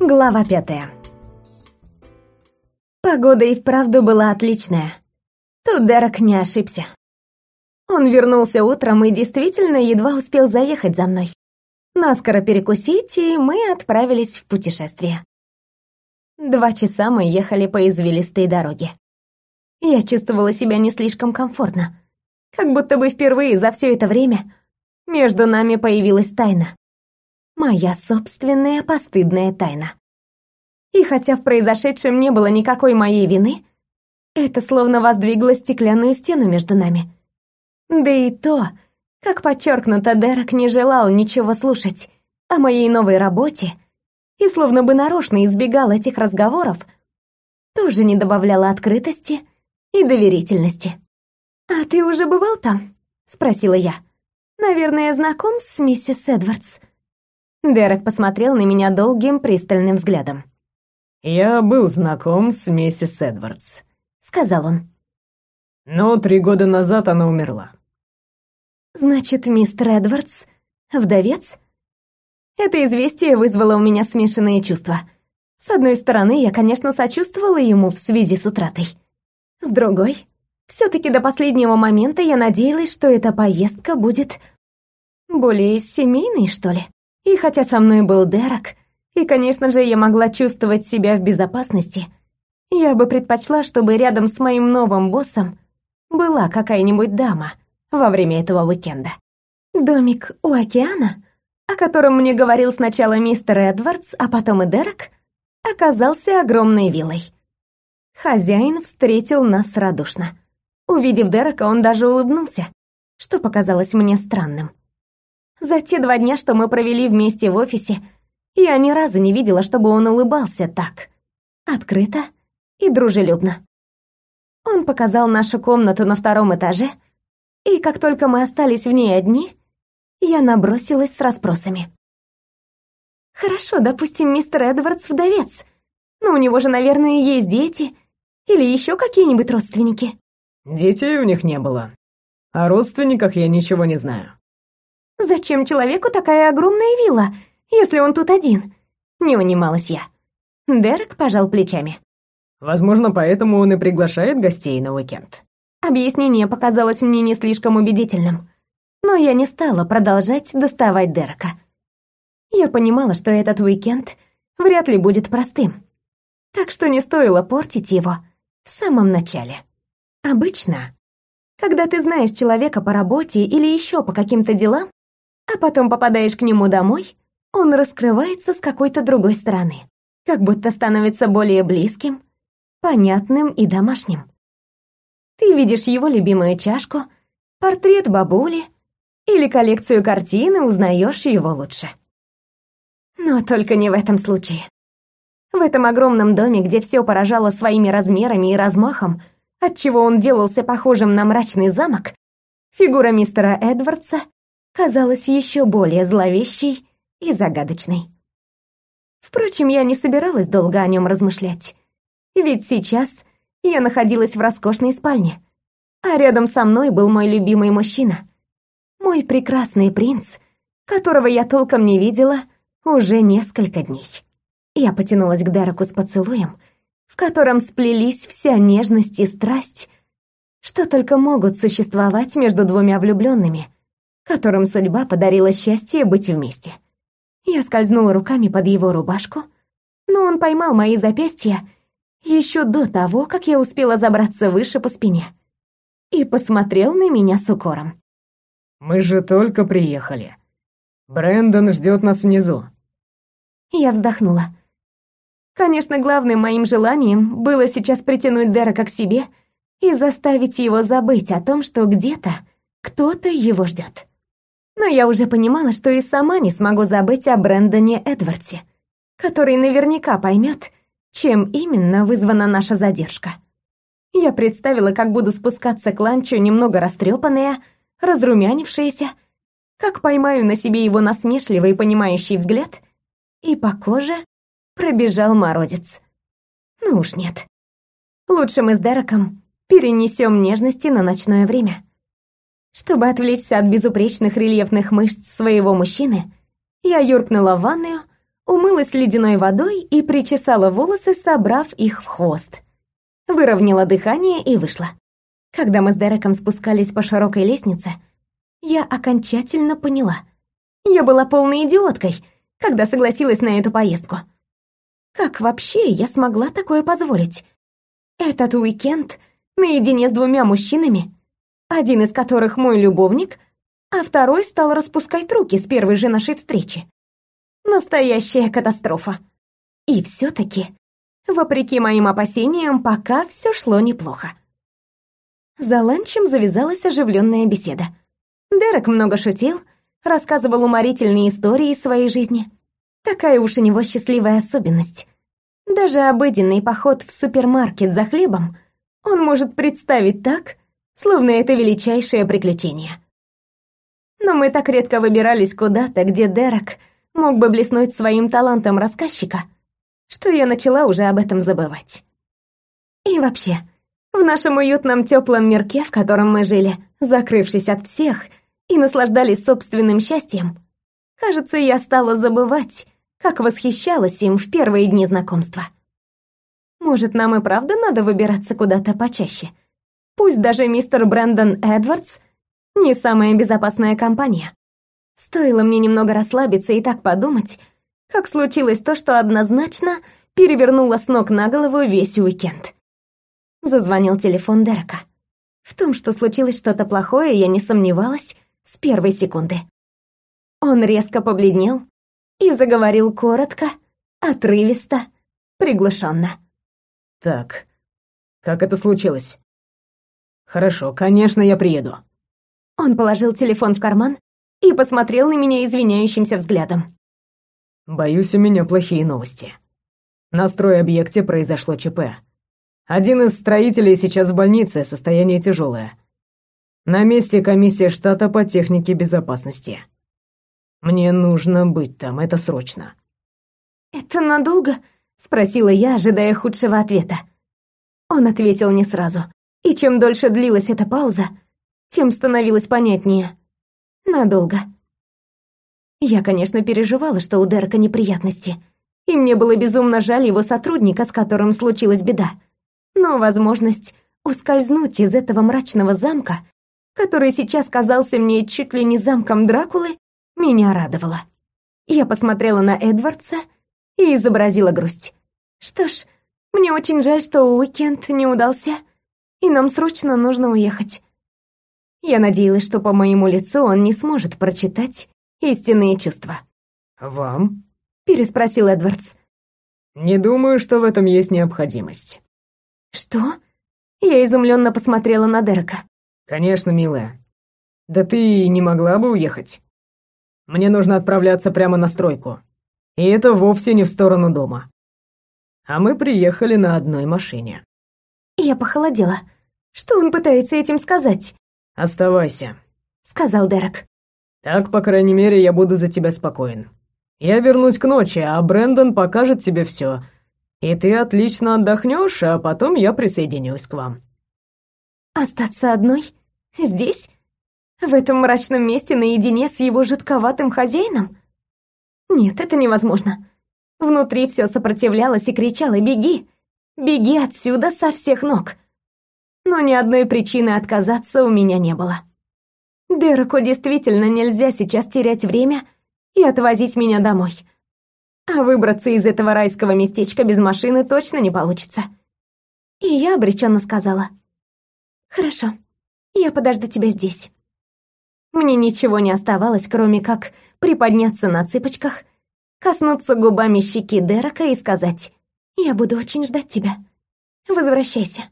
Глава пятая. Погода и вправду была отличная. Тут Дерек не ошибся. Он вернулся утром и действительно едва успел заехать за мной. Наскоро перекусить, и мы отправились в путешествие. Два часа мы ехали по извилистой дороге. Я чувствовала себя не слишком комфортно. Как будто бы впервые за все это время между нами появилась тайна. Моя собственная постыдная тайна. И хотя в произошедшем не было никакой моей вины, это словно воздвигло стеклянную стену между нами. Да и то, как подчеркнуто, Дерек не желал ничего слушать о моей новой работе и словно бы нарочно избегал этих разговоров, тоже не добавляло открытости и доверительности. «А ты уже бывал там?» — спросила я. «Наверное, знаком с миссис Эдвардс?» Дерек посмотрел на меня долгим пристальным взглядом. «Я был знаком с миссис Эдвардс», — сказал он. «Но три года назад она умерла». «Значит, мистер Эдвардс — вдовец?» Это известие вызвало у меня смешанные чувства. С одной стороны, я, конечно, сочувствовала ему в связи с утратой. С другой, все таки до последнего момента я надеялась, что эта поездка будет более семейной, что ли. И хотя со мной был Дерек, и, конечно же, я могла чувствовать себя в безопасности, я бы предпочла, чтобы рядом с моим новым боссом была какая-нибудь дама во время этого уикенда. Домик у океана, о котором мне говорил сначала мистер Эдвардс, а потом и Дерек, оказался огромной виллой. Хозяин встретил нас радушно. Увидев Дерека, он даже улыбнулся, что показалось мне странным. За те два дня, что мы провели вместе в офисе, я ни разу не видела, чтобы он улыбался так. Открыто и дружелюбно. Он показал нашу комнату на втором этаже, и как только мы остались в ней одни, я набросилась с расспросами. «Хорошо, допустим, мистер Эдвардс вдовец, но у него же, наверное, есть дети или еще какие-нибудь родственники». «Детей у них не было. О родственниках я ничего не знаю. Зачем человеку такая огромная вилла, если он тут один? Не унималась я. Дерек пожал плечами. Возможно, поэтому он и приглашает гостей на уикенд. Объяснение показалось мне не слишком убедительным, но я не стала продолжать доставать Дерека. Я понимала, что этот уикенд вряд ли будет простым, так что не стоило портить его в самом начале. Обычно, когда ты знаешь человека по работе или еще по каким-то делам, а потом попадаешь к нему домой, он раскрывается с какой-то другой стороны, как будто становится более близким, понятным и домашним. Ты видишь его любимую чашку, портрет бабули или коллекцию картин и узнаешь его лучше. Но только не в этом случае. В этом огромном доме, где все поражало своими размерами и размахом, отчего он делался похожим на мрачный замок, фигура мистера Эдвардса казалась еще более зловещей и загадочной. Впрочем, я не собиралась долго о нем размышлять. Ведь сейчас я находилась в роскошной спальне, а рядом со мной был мой любимый мужчина. Мой прекрасный принц, которого я толком не видела уже несколько дней. Я потянулась к Дереку с поцелуем, в котором сплелись вся нежность и страсть, что только могут существовать между двумя влюбленными, которым судьба подарила счастье быть вместе. Я скользнула руками под его рубашку, но он поймал мои запястья еще до того, как я успела забраться выше по спине, и посмотрел на меня с укором. «Мы же только приехали. Брэндон ждет нас внизу». Я вздохнула. Конечно, главным моим желанием было сейчас притянуть Дерека к себе и заставить его забыть о том, что где-то кто-то его ждет но я уже понимала, что и сама не смогу забыть о Брэндоне Эдвардсе, который наверняка поймет, чем именно вызвана наша задержка. Я представила, как буду спускаться к ланчу немного растрепанная, разрумянившаяся, как поймаю на себе его насмешливый понимающий взгляд, и по коже пробежал морозец. Ну уж нет. Лучше мы с Дереком перенесем нежности на ночное время. Чтобы отвлечься от безупречных рельефных мышц своего мужчины, я юркнула в ванную, умылась ледяной водой и причесала волосы, собрав их в хвост. Выровняла дыхание и вышла. Когда мы с Дереком спускались по широкой лестнице, я окончательно поняла. Я была полной идиоткой, когда согласилась на эту поездку. Как вообще я смогла такое позволить? Этот уикенд наедине с двумя мужчинами, один из которых мой любовник, а второй стал распускать руки с первой же нашей встречи. Настоящая катастрофа. И все-таки, вопреки моим опасениям, пока все шло неплохо. За ланчем завязалась оживленная беседа. Дерек много шутил, рассказывал уморительные истории из своей жизни. Такая уж у него счастливая особенность. Даже обыденный поход в супермаркет за хлебом он может представить так, словно это величайшее приключение. Но мы так редко выбирались куда-то, где Дерек мог бы блеснуть своим талантом рассказчика, что я начала уже об этом забывать. И вообще, в нашем уютном теплом мирке, в котором мы жили, закрывшись от всех и наслаждались собственным счастьем, кажется, я стала забывать, как восхищалась им в первые дни знакомства. Может, нам и правда надо выбираться куда-то почаще? Пусть даже мистер Брэндон Эдвардс не самая безопасная компания. Стоило мне немного расслабиться и так подумать, как случилось то, что однозначно перевернуло с ног на голову весь уикенд. Зазвонил телефон Дерека. В том, что случилось что-то плохое, я не сомневалась с первой секунды. Он резко побледнел и заговорил коротко, отрывисто, приглушенно. «Так, как это случилось?» «Хорошо, конечно, я приеду». Он положил телефон в карман и посмотрел на меня извиняющимся взглядом. «Боюсь, у меня плохие новости. На стройобъекте произошло ЧП. Один из строителей сейчас в больнице, состояние тяжелое. На месте комиссия штата по технике безопасности. Мне нужно быть там, это срочно. Это надолго? спросила я, ожидая худшего ответа. Он ответил не сразу, и чем дольше длилась эта пауза, тем становилось понятнее. Надолго. Я, конечно, переживала, что у Дерека неприятности, и мне было безумно жаль его сотрудника, с которым случилась беда но возможность ускользнуть из этого мрачного замка, который сейчас казался мне чуть ли не замком Дракулы, меня радовала. Я посмотрела на Эдвардса и изобразила грусть. Что ж, мне очень жаль, что уикенд не удался, и нам срочно нужно уехать. Я надеялась, что по моему лицу он не сможет прочитать истинные чувства. «Вам?» — переспросил Эдвардс. «Не думаю, что в этом есть необходимость. «Что?» Я изумленно посмотрела на Дерека. «Конечно, милая. Да ты не могла бы уехать? Мне нужно отправляться прямо на стройку. И это вовсе не в сторону дома. А мы приехали на одной машине». Я похолодела. Что он пытается этим сказать? «Оставайся», — сказал Дерек. «Так, по крайней мере, я буду за тебя спокоен. Я вернусь к ночи, а Брэндон покажет тебе все, и ты отлично отдохнешь, а потом я присоединюсь к вам». «Остаться одной? Здесь? В этом мрачном месте наедине с его жутковатым хозяином? Нет, это невозможно. Внутри все сопротивлялось и кричало «Беги! Беги отсюда со всех ног!» Но ни одной причины отказаться у меня не было. Дереку действительно нельзя сейчас терять время и отвозить меня домой. А выбраться из этого райского местечка без машины точно не получится. И я обреченно сказала. «Хорошо, я подожду тебя здесь». Мне ничего не оставалось, кроме как приподняться на цыпочках, коснуться губами щеки Дерека и сказать «Я буду очень ждать тебя. Возвращайся».